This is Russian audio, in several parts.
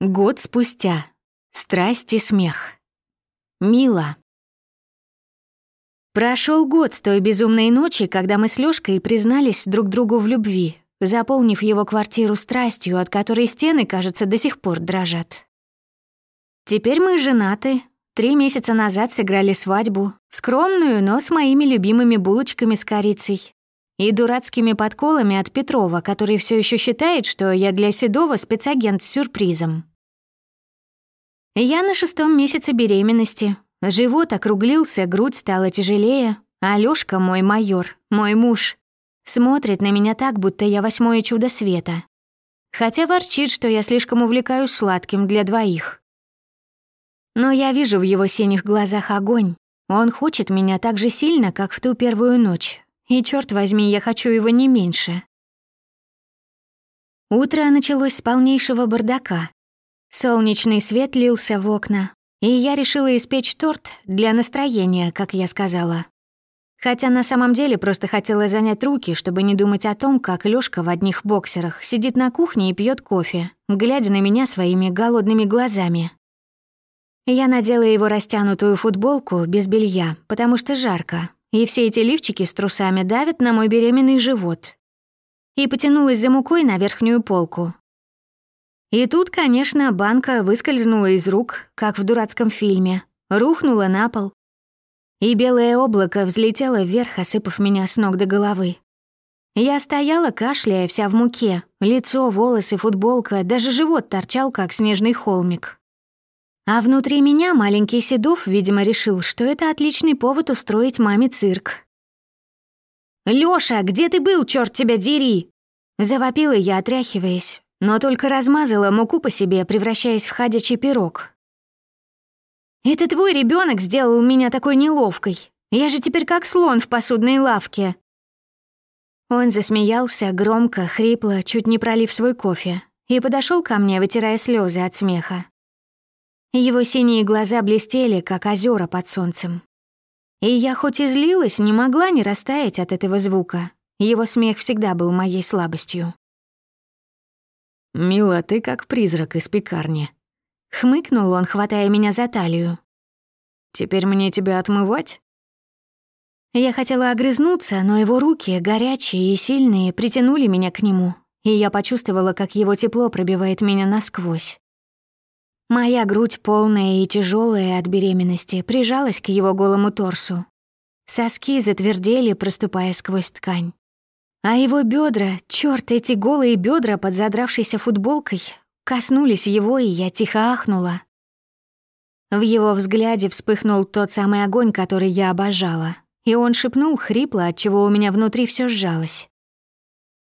Год спустя. Страсть и смех. Мила. Прошел год с той безумной ночи, когда мы с Лёшкой признались друг другу в любви, заполнив его квартиру страстью, от которой стены, кажется, до сих пор дрожат. Теперь мы женаты. Три месяца назад сыграли свадьбу, скромную, но с моими любимыми булочками с корицей, и дурацкими подколами от Петрова, который все еще считает, что я для Седова спецагент с сюрпризом. Я на шестом месяце беременности. Живот округлился, грудь стала тяжелее, а Лёшка, мой майор, мой муж, смотрит на меня так, будто я восьмое чудо света. Хотя ворчит, что я слишком увлекаюсь сладким для двоих. Но я вижу в его синих глазах огонь. Он хочет меня так же сильно, как в ту первую ночь, и, черт возьми, я хочу его не меньше. Утро началось с полнейшего бардака. Солнечный свет лился в окна, и я решила испечь торт для настроения, как я сказала. Хотя на самом деле просто хотела занять руки, чтобы не думать о том, как Лёшка в одних боксерах сидит на кухне и пьет кофе, глядя на меня своими голодными глазами. Я надела его растянутую футболку без белья, потому что жарко, и все эти лифчики с трусами давят на мой беременный живот. И потянулась за мукой на верхнюю полку. И тут, конечно, банка выскользнула из рук, как в дурацком фильме, рухнула на пол. И белое облако взлетело вверх, осыпав меня с ног до головы. Я стояла, кашляя, вся в муке. Лицо, волосы, футболка, даже живот торчал, как снежный холмик. А внутри меня маленький Седов, видимо, решил, что это отличный повод устроить маме цирк. «Лёша, где ты был, чёрт тебя дери?» Завопила я, отряхиваясь, но только размазала муку по себе, превращаясь в ходячий пирог. «Это твой ребёнок сделал меня такой неловкой. Я же теперь как слон в посудной лавке». Он засмеялся громко, хрипло, чуть не пролив свой кофе, и подошёл ко мне, вытирая слёзы от смеха. Его синие глаза блестели, как озера под солнцем. И я хоть и злилась, не могла не растаять от этого звука. Его смех всегда был моей слабостью. «Мила, ты как призрак из пекарни», — хмыкнул он, хватая меня за талию. «Теперь мне тебя отмывать?» Я хотела огрызнуться, но его руки, горячие и сильные, притянули меня к нему, и я почувствовала, как его тепло пробивает меня насквозь. Моя грудь, полная и тяжелая от беременности, прижалась к его голому торсу. Соски затвердели, проступая сквозь ткань. А его бедра, черт, эти голые бедра под задравшейся футболкой, коснулись его, и я тихо ахнула. В его взгляде вспыхнул тот самый огонь, который я обожала, и он шепнул хрипло, от чего у меня внутри все сжалось.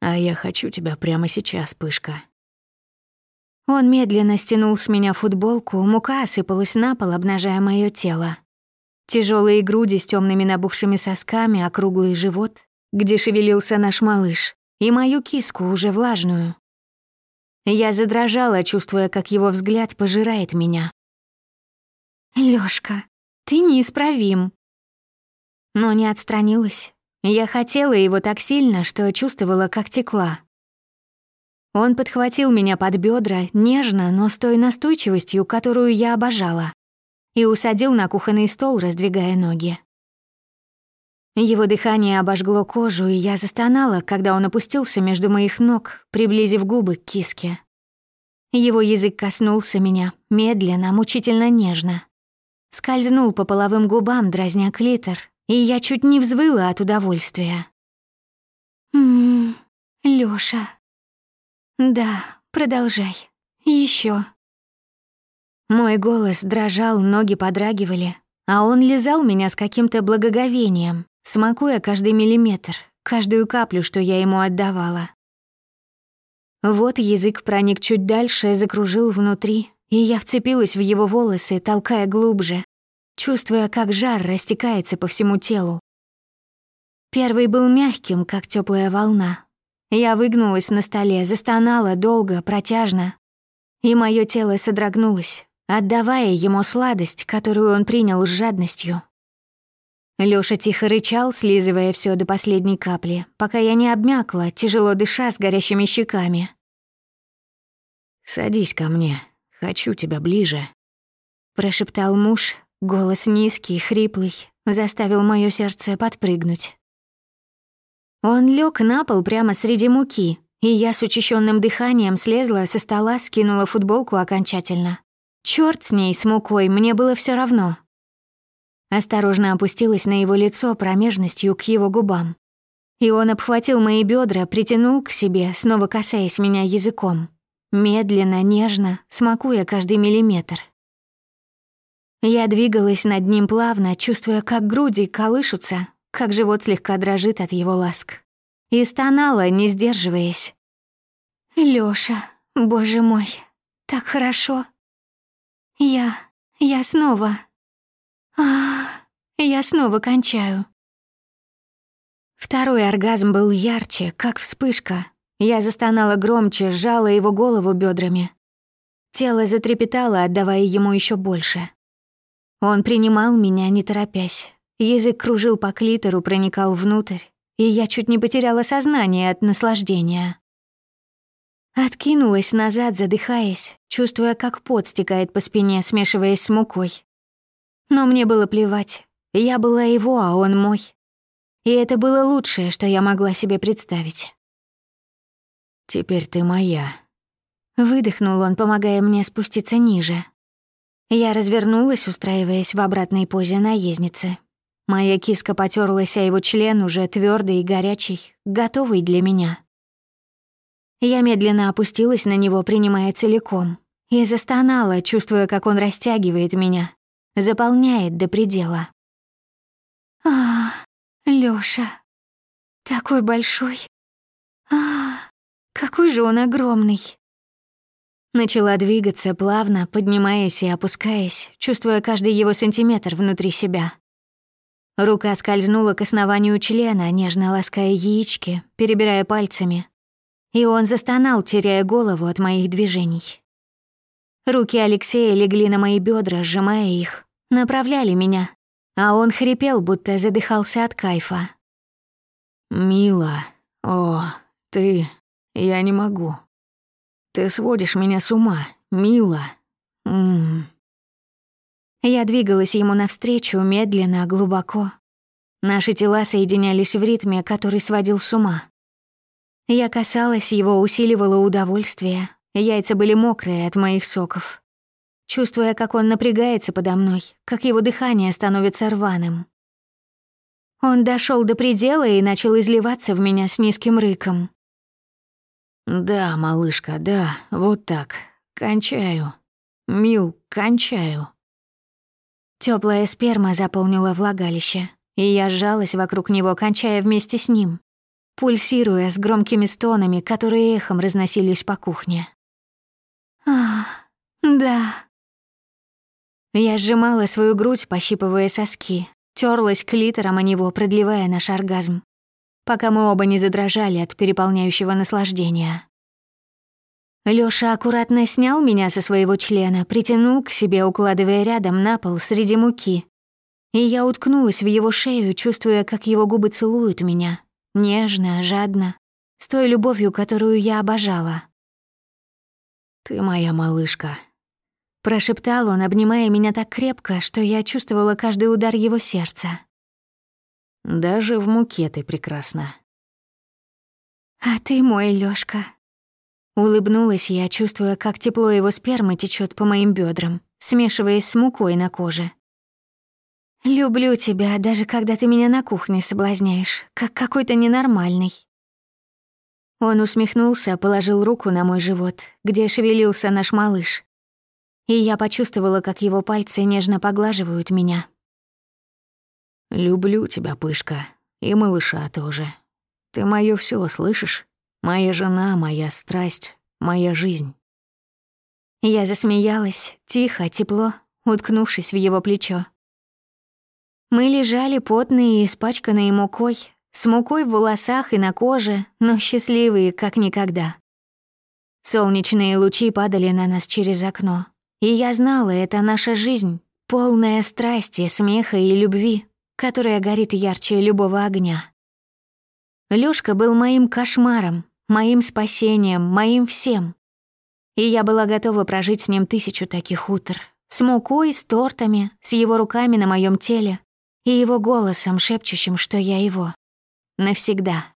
«А я хочу тебя прямо сейчас, пышка. Он медленно стянул с меня футболку, мука осыпалась на пол, обнажая мое тело. Тяжелые груди с темными набухшими сосками, округлый живот, где шевелился наш малыш, и мою киску, уже влажную. Я задрожала, чувствуя, как его взгляд пожирает меня. «Лёшка, ты неисправим». Но не отстранилась. Я хотела его так сильно, что чувствовала, как текла. Он подхватил меня под бедра нежно, но с той настойчивостью, которую я обожала, и усадил на кухонный стол, раздвигая ноги. Его дыхание обожгло кожу, и я застонала, когда он опустился между моих ног, приблизив губы к киске. Его язык коснулся меня, медленно, мучительно нежно. Скользнул по половым губам, дразня клитор, и я чуть не взвыла от удовольствия. «Ммм, Лёша, «Да, продолжай. Еще. Мой голос дрожал, ноги подрагивали, а он лизал меня с каким-то благоговением, смакуя каждый миллиметр, каждую каплю, что я ему отдавала. Вот язык проник чуть дальше закружил внутри, и я вцепилась в его волосы, толкая глубже, чувствуя, как жар растекается по всему телу. Первый был мягким, как теплая волна, я выгнулась на столе, застонала долго, протяжно. И мое тело содрогнулось, отдавая ему сладость, которую он принял с жадностью. Лёша тихо рычал, слизывая все до последней капли, пока я не обмякла, тяжело дыша с горящими щеками. «Садись ко мне. Хочу тебя ближе. Прошептал муж, голос низкий, хриплый, заставил моё сердце подпрыгнуть. Он лег на пол прямо среди муки, и я с учащенным дыханием слезла со стола, скинула футболку окончательно. Черт с ней, с мукой, мне было все равно. Осторожно опустилась на его лицо промежностью к его губам. И он обхватил мои бедра, притянул к себе, снова касаясь меня языком. Медленно, нежно, смакуя каждый миллиметр. Я двигалась над ним плавно, чувствуя, как груди колышутся, как живот слегка дрожит от его ласк. И стонала, не сдерживаясь. «Лёша, боже мой, так хорошо!» Я... я снова... А, я снова кончаю. Второй оргазм был ярче, как вспышка. Я застонала громче, сжала его голову бедрами. Тело затрепетало, отдавая ему еще больше. Он принимал меня, не торопясь. Язык кружил по клитору, проникал внутрь, и я чуть не потеряла сознание от наслаждения. Откинулась назад, задыхаясь, чувствуя, как пот стекает по спине, смешиваясь с мукой. Но мне было плевать. Я была его, а он мой. И это было лучшее, что я могла себе представить. «Теперь ты моя», — выдохнул он, помогая мне спуститься ниже. Я развернулась, устраиваясь в обратной позе наездницы. Моя киска потерлась, а его член уже твердый и горячий, готовый для меня. Я медленно опустилась на него, принимая целиком, и застонала, чувствуя, как он растягивает меня, заполняет до предела. А, Лёша, такой большой. А, какой же он огромный. Начала двигаться плавно, поднимаясь и опускаясь, чувствуя каждый его сантиметр внутри себя. Рука скользнула к основанию члена, нежно лаская яички, перебирая пальцами, и он застонал, теряя голову от моих движений. Руки Алексея легли на мои бедра, сжимая их, направляли меня, а он хрипел, будто задыхался от кайфа. «Мила, о, ты... я не могу. Ты сводишь меня с ума, Мила. М -м. Я двигалась ему навстречу медленно, глубоко. Наши тела соединялись в ритме, который сводил с ума. Я касалась его, усиливала удовольствие. Яйца были мокрые от моих соков. Чувствуя, как он напрягается подо мной, как его дыхание становится рваным. Он дошел до предела и начал изливаться в меня с низким рыком. «Да, малышка, да, вот так. Кончаю. Мил, кончаю». Теплая сперма заполнила влагалище, и я сжалась вокруг него, кончая вместе с ним пульсируя с громкими стонами, которые эхом разносились по кухне. «Ах, да». Я сжимала свою грудь, пощипывая соски, терлась клитором о него, продлевая наш оргазм, пока мы оба не задрожали от переполняющего наслаждения. Лёша аккуратно снял меня со своего члена, притянул к себе, укладывая рядом на пол среди муки. И я уткнулась в его шею, чувствуя, как его губы целуют меня, Нежно, жадно, с той любовью, которую я обожала. «Ты моя малышка», — прошептал он, обнимая меня так крепко, что я чувствовала каждый удар его сердца. «Даже в муке ты прекрасна». «А ты мой, Лёшка». Улыбнулась я, чувствуя, как тепло его спермы течет по моим бедрам, смешиваясь с мукой на коже. «Люблю тебя, даже когда ты меня на кухне соблазняешь, как какой-то ненормальный». Он усмехнулся, положил руку на мой живот, где шевелился наш малыш. И я почувствовала, как его пальцы нежно поглаживают меня. «Люблю тебя, Пышка, и малыша тоже. Ты моё всё, слышишь? Моя жена, моя страсть, моя жизнь». Я засмеялась, тихо, тепло, уткнувшись в его плечо. Мы лежали потные и испачканные мукой, с мукой в волосах и на коже, но счастливые, как никогда. Солнечные лучи падали на нас через окно, и я знала, это наша жизнь, полная страсти, смеха и любви, которая горит ярче любого огня. Лёшка был моим кошмаром, моим спасением, моим всем. И я была готова прожить с ним тысячу таких утр. С мукой, с тортами, с его руками на моем теле и его голосом, шепчущим, что я его. Навсегда.